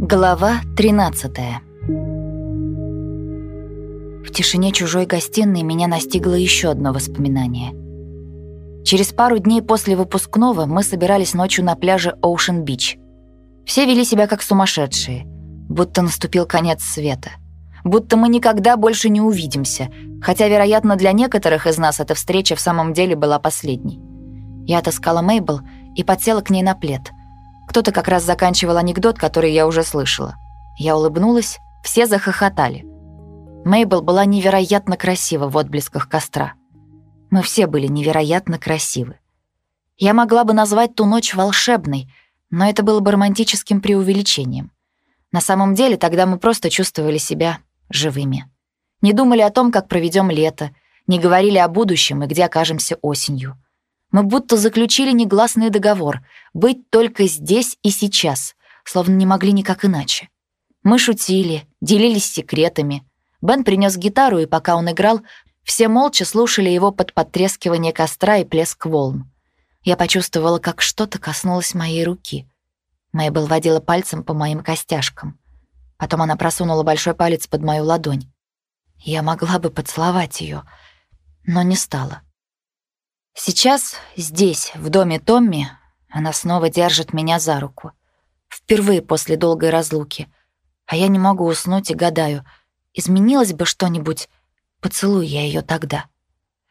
Глава 13 В тишине чужой гостиной меня настигло еще одно воспоминание. Через пару дней после выпускного мы собирались ночью на пляже Оушен-Бич. Все вели себя как сумасшедшие, будто наступил конец света. Будто мы никогда больше не увидимся, хотя, вероятно, для некоторых из нас эта встреча в самом деле была последней. Я отыскала Мейбл и подсела к ней на плед. Кто-то как раз заканчивал анекдот, который я уже слышала. Я улыбнулась, все захохотали. Мейбл была невероятно красива в отблесках костра. Мы все были невероятно красивы. Я могла бы назвать ту ночь волшебной, но это было бы романтическим преувеличением. На самом деле тогда мы просто чувствовали себя живыми. Не думали о том, как проведем лето, не говорили о будущем и где окажемся осенью. Мы будто заключили негласный договор — быть только здесь и сейчас, словно не могли никак иначе. Мы шутили, делились секретами. Бен принес гитару, и пока он играл, все молча слушали его под потрескивание костра и плеск волн. Я почувствовала, как что-то коснулось моей руки. Мэйбл водила пальцем по моим костяшкам. Потом она просунула большой палец под мою ладонь. Я могла бы поцеловать ее, но не стала. Сейчас, здесь, в доме Томми, она снова держит меня за руку. Впервые после долгой разлуки. А я не могу уснуть и гадаю, изменилось бы что-нибудь, поцелуй я ее тогда.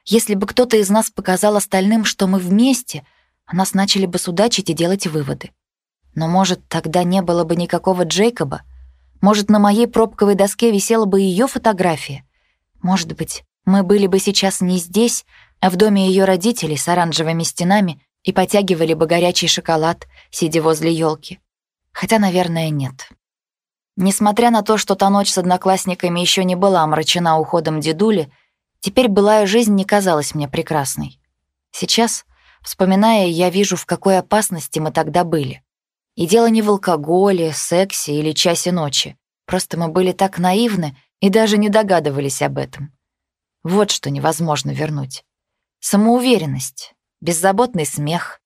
Если бы кто-то из нас показал остальным, что мы вместе, нас начали бы судачить и делать выводы. Но, может, тогда не было бы никакого Джейкоба? Может, на моей пробковой доске висела бы ее фотография? Может быть, мы были бы сейчас не здесь, а в доме ее родителей с оранжевыми стенами и потягивали бы горячий шоколад, сидя возле елки. Хотя, наверное, нет. Несмотря на то, что та ночь с одноклассниками еще не была омрачена уходом дедули, теперь былая жизнь не казалась мне прекрасной. Сейчас, вспоминая, я вижу, в какой опасности мы тогда были. И дело не в алкоголе, сексе или часе ночи. Просто мы были так наивны и даже не догадывались об этом. Вот что невозможно вернуть. Самоуверенность, беззаботный смех,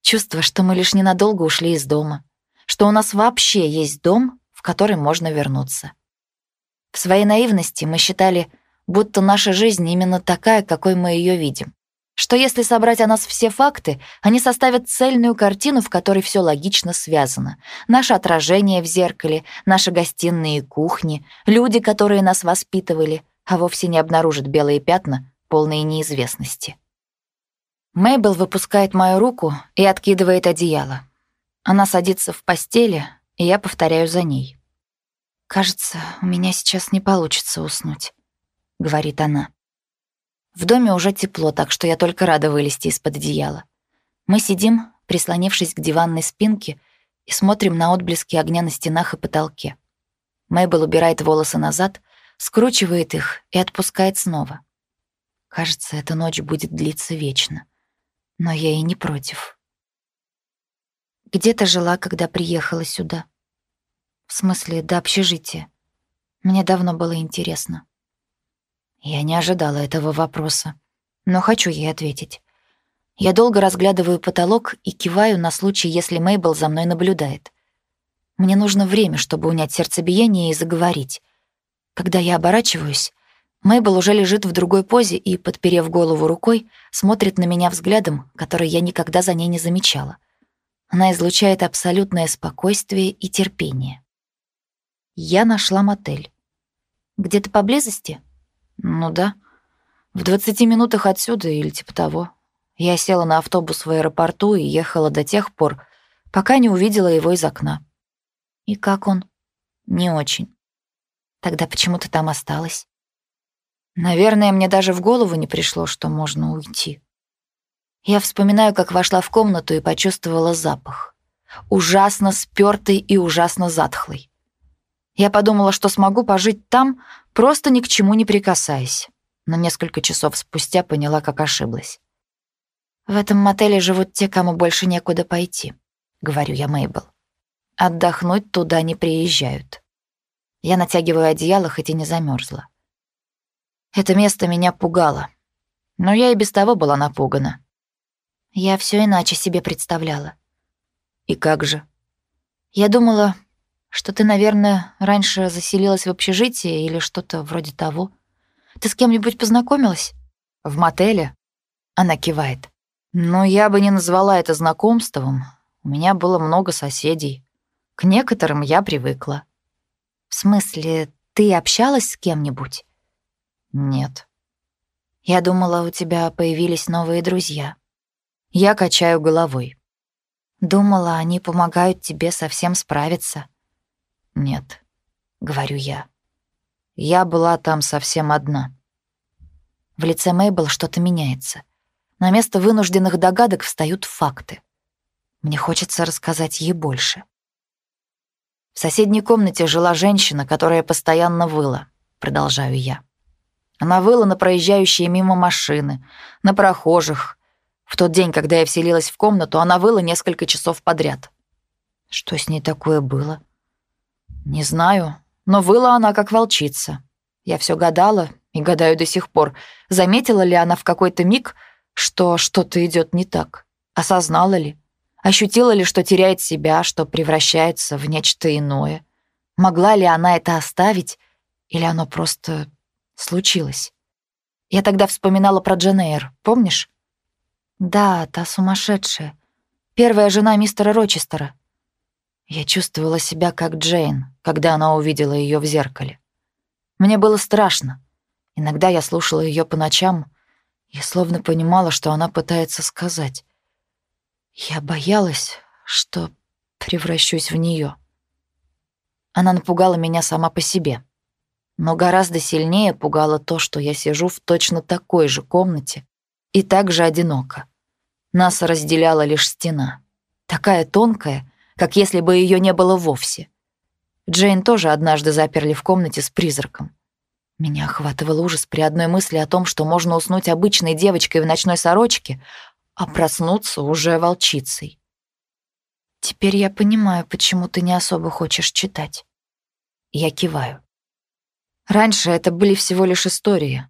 чувство, что мы лишь ненадолго ушли из дома, что у нас вообще есть дом, в который можно вернуться. В своей наивности мы считали, будто наша жизнь именно такая, какой мы ее видим. Что если собрать о нас все факты, они составят цельную картину, в которой все логично связано. Наше отражение в зеркале, наши гостиные и кухни, люди, которые нас воспитывали, а вовсе не обнаружат белые пятна, полные неизвестности. Мейбл выпускает мою руку и откидывает одеяло. Она садится в постели, и я повторяю за ней. «Кажется, у меня сейчас не получится уснуть», — говорит она. В доме уже тепло, так что я только рада вылезти из-под одеяла. Мы сидим, прислонившись к диванной спинке, и смотрим на отблески огня на стенах и потолке. Мейбл убирает волосы назад, скручивает их и отпускает снова. Кажется, эта ночь будет длиться вечно. Но я и не против. Где ты жила, когда приехала сюда? В смысле, до общежития. Мне давно было интересно. Я не ожидала этого вопроса, но хочу ей ответить. Я долго разглядываю потолок и киваю на случай, если Мейбл за мной наблюдает. Мне нужно время, чтобы унять сердцебиение и заговорить. Когда я оборачиваюсь, Мэйбл уже лежит в другой позе и, подперев голову рукой, смотрит на меня взглядом, который я никогда за ней не замечала. Она излучает абсолютное спокойствие и терпение. Я нашла мотель. Где-то поблизости? Ну да. В 20 минутах отсюда или типа того. Я села на автобус в аэропорту и ехала до тех пор, пока не увидела его из окна. И как он? Не очень. Тогда почему ты там осталась? Наверное, мне даже в голову не пришло, что можно уйти. Я вспоминаю, как вошла в комнату и почувствовала запах. Ужасно спёртый и ужасно затхлый. Я подумала, что смогу пожить там, просто ни к чему не прикасаясь. Но несколько часов спустя поняла, как ошиблась. «В этом мотеле живут те, кому больше некуда пойти», — говорю я Мейбл. «Отдохнуть туда не приезжают». Я натягиваю одеяло, хоть и не замерзла. Это место меня пугало. Но я и без того была напугана. Я все иначе себе представляла. И как же? Я думала, что ты, наверное, раньше заселилась в общежитие или что-то вроде того. Ты с кем-нибудь познакомилась? В мотеле? Она кивает. Но я бы не назвала это знакомством. У меня было много соседей. К некоторым я привыкла. В смысле, ты общалась с кем-нибудь? Нет. Я думала, у тебя появились новые друзья. Я качаю головой. Думала, они помогают тебе совсем справиться. Нет, говорю я. Я была там совсем одна. В лице Мейбл что-то меняется. На место вынужденных догадок встают факты. Мне хочется рассказать ей больше. В соседней комнате жила женщина, которая постоянно выла, продолжаю я. Она выла на проезжающие мимо машины, на прохожих. В тот день, когда я вселилась в комнату, она выла несколько часов подряд. Что с ней такое было? Не знаю, но выла она как волчица. Я все гадала и гадаю до сих пор, заметила ли она в какой-то миг, что что-то идет не так, осознала ли, ощутила ли, что теряет себя, что превращается в нечто иное. Могла ли она это оставить, или оно просто случилось. Я тогда вспоминала про Дженейр, помнишь? Да, та сумасшедшая. Первая жена мистера Рочестера. Я чувствовала себя как Джейн, когда она увидела ее в зеркале. Мне было страшно. Иногда я слушала ее по ночам и словно понимала, что она пытается сказать. Я боялась, что превращусь в нее. Она напугала меня сама по себе. Но гораздо сильнее пугало то, что я сижу в точно такой же комнате и так же одиноко. Нас разделяла лишь стена, такая тонкая, как если бы ее не было вовсе. Джейн тоже однажды заперли в комнате с призраком. Меня охватывал ужас при одной мысли о том, что можно уснуть обычной девочкой в ночной сорочке, а проснуться уже волчицей. Теперь я понимаю, почему ты не особо хочешь читать. Я киваю. Раньше это были всего лишь истории,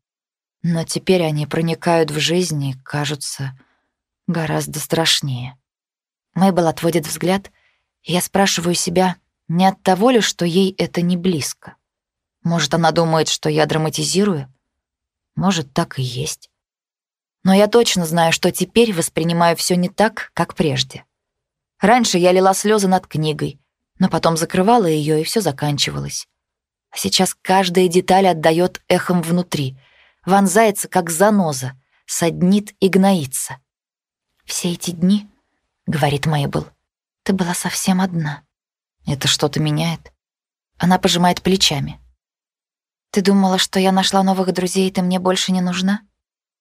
но теперь они проникают в жизнь и кажутся гораздо страшнее. Мэйбл отводит взгляд, и я спрашиваю себя, не от того ли, что ей это не близко. Может, она думает, что я драматизирую? Может, так и есть. Но я точно знаю, что теперь воспринимаю все не так, как прежде. Раньше я лила слезы над книгой, но потом закрывала ее, и все заканчивалось. А сейчас каждая деталь отдает эхом внутри, вонзается, как заноза, саднит и гноится. «Все эти дни, — говорит Мейбл, — ты была совсем одна. Это что-то меняет?» Она пожимает плечами. «Ты думала, что я нашла новых друзей, и ты мне больше не нужна?»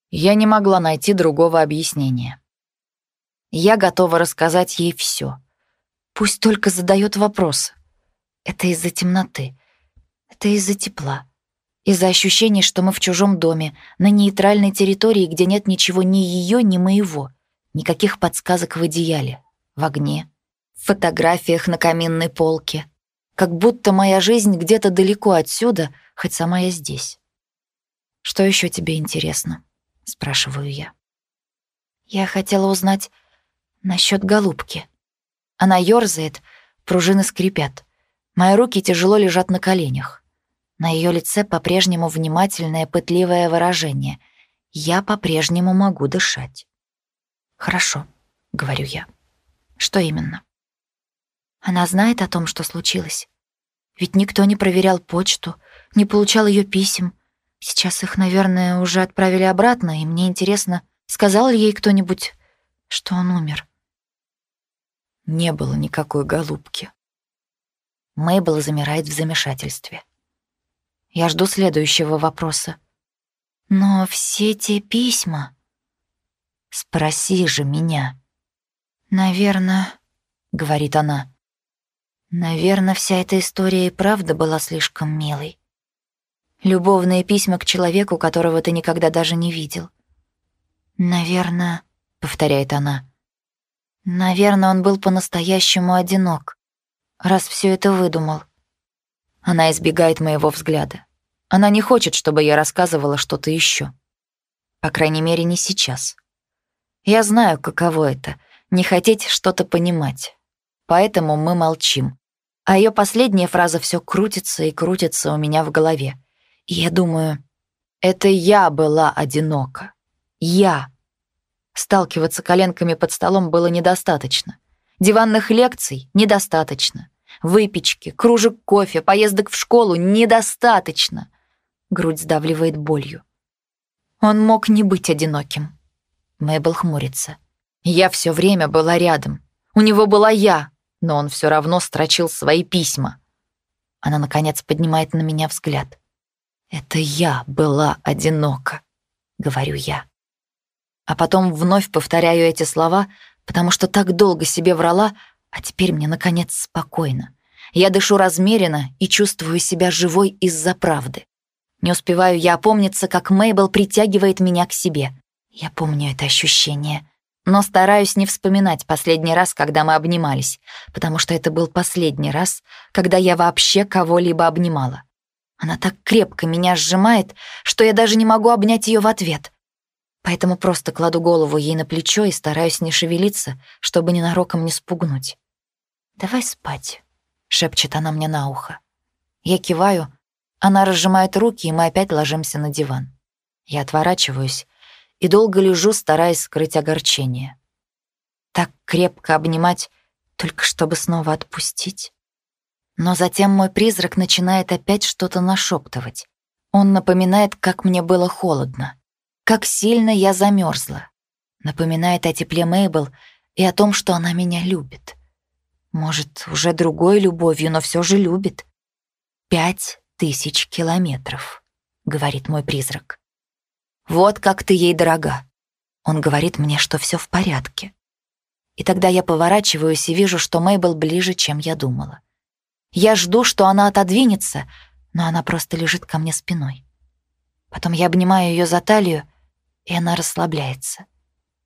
Я не могла найти другого объяснения. Я готова рассказать ей все. Пусть только задает вопросы. Это из-за темноты. Это из-за тепла. Из-за ощущения, что мы в чужом доме, на нейтральной территории, где нет ничего ни ее, ни моего. Никаких подсказок в одеяле, в огне, в фотографиях на каминной полке. Как будто моя жизнь где-то далеко отсюда, хоть сама я здесь. «Что еще тебе интересно?» — спрашиваю я. Я хотела узнать насчет голубки. Она ёрзает, пружины скрипят. Мои руки тяжело лежат на коленях. На ее лице по-прежнему внимательное, пытливое выражение. Я по-прежнему могу дышать. «Хорошо», — говорю я. «Что именно?» Она знает о том, что случилось. Ведь никто не проверял почту, не получал ее писем. Сейчас их, наверное, уже отправили обратно, и мне интересно, сказал ли ей кто-нибудь, что он умер. Не было никакой голубки. Мейбл замирает в замешательстве. Я жду следующего вопроса. Но все те письма... Спроси же меня. Наверное, говорит она. Наверное, вся эта история и правда была слишком милой. Любовные письма к человеку, которого ты никогда даже не видел. Наверное, повторяет она. Наверное, он был по-настоящему одинок, раз все это выдумал. Она избегает моего взгляда. Она не хочет, чтобы я рассказывала что-то еще. По крайней мере, не сейчас. Я знаю, каково это — не хотеть что-то понимать. поэтому мы молчим. А ее последняя фраза все крутится и крутится у меня в голове. И я думаю, это я была одинока. Я. Сталкиваться коленками под столом было недостаточно. Диванных лекций недостаточно. Выпечки, кружек кофе, поездок в школу недостаточно. Грудь сдавливает болью. Он мог не быть одиноким. Мэйбл хмурится. Я все время была рядом. У него была я, но он все равно строчил свои письма. Она, наконец, поднимает на меня взгляд. «Это я была одинока», — говорю я. А потом вновь повторяю эти слова, потому что так долго себе врала, а теперь мне, наконец, спокойно. Я дышу размеренно и чувствую себя живой из-за правды. Не успеваю я опомниться, как Мейбл притягивает меня к себе. Я помню это ощущение. Но стараюсь не вспоминать последний раз, когда мы обнимались, потому что это был последний раз, когда я вообще кого-либо обнимала. Она так крепко меня сжимает, что я даже не могу обнять ее в ответ. Поэтому просто кладу голову ей на плечо и стараюсь не шевелиться, чтобы ненароком не спугнуть. «Давай спать», — шепчет она мне на ухо. Я киваю, она разжимает руки, и мы опять ложимся на диван. Я отворачиваюсь и долго лежу, стараясь скрыть огорчение. Так крепко обнимать, только чтобы снова отпустить. Но затем мой призрак начинает опять что-то нашептывать. Он напоминает, как мне было холодно, как сильно я замерзла. Напоминает о тепле Мейбл и о том, что она меня любит. Может, уже другой любовью, но все же любит. Пять тысяч километров, говорит мой призрак. Вот как ты ей дорога. Он говорит мне, что все в порядке. И тогда я поворачиваюсь и вижу, что Мейбл ближе, чем я думала. Я жду, что она отодвинется, но она просто лежит ко мне спиной. Потом я обнимаю ее за талию, и она расслабляется.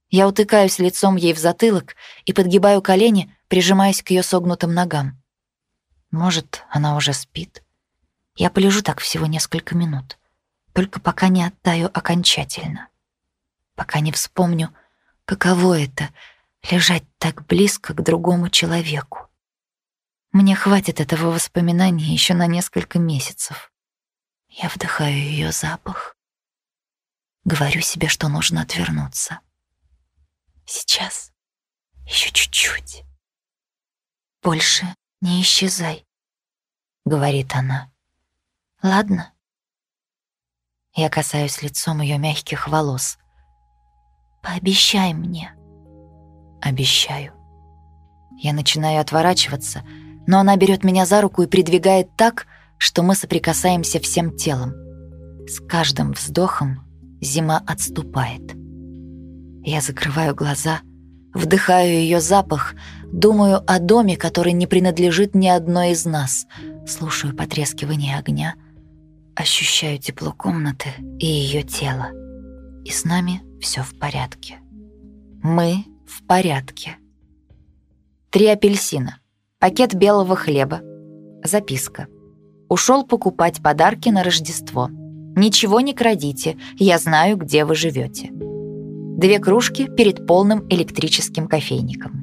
Я утыкаюсь лицом ей в затылок и подгибаю колени, прижимаясь к ее согнутым ногам. Может, она уже спит. Я полежу так всего несколько минут только пока не оттаю окончательно. Пока не вспомню, каково это — лежать так близко к другому человеку. Мне хватит этого воспоминания еще на несколько месяцев. Я вдыхаю ее запах. Говорю себе, что нужно отвернуться. Сейчас. Еще чуть-чуть. Больше не исчезай, — говорит она. Ладно? Я касаюсь лицом ее мягких волос. «Пообещай мне». «Обещаю». Я начинаю отворачиваться, но она берет меня за руку и придвигает так, что мы соприкасаемся всем телом. С каждым вздохом зима отступает. Я закрываю глаза, вдыхаю ее запах, думаю о доме, который не принадлежит ни одной из нас, слушаю потрескивание огня — Ощущаю тепло комнаты и ее тело. И с нами все в порядке. Мы в порядке. Три апельсина. Пакет белого хлеба. Записка. Ушел покупать подарки на Рождество. Ничего не крадите, я знаю, где вы живете. Две кружки перед полным электрическим кофейником.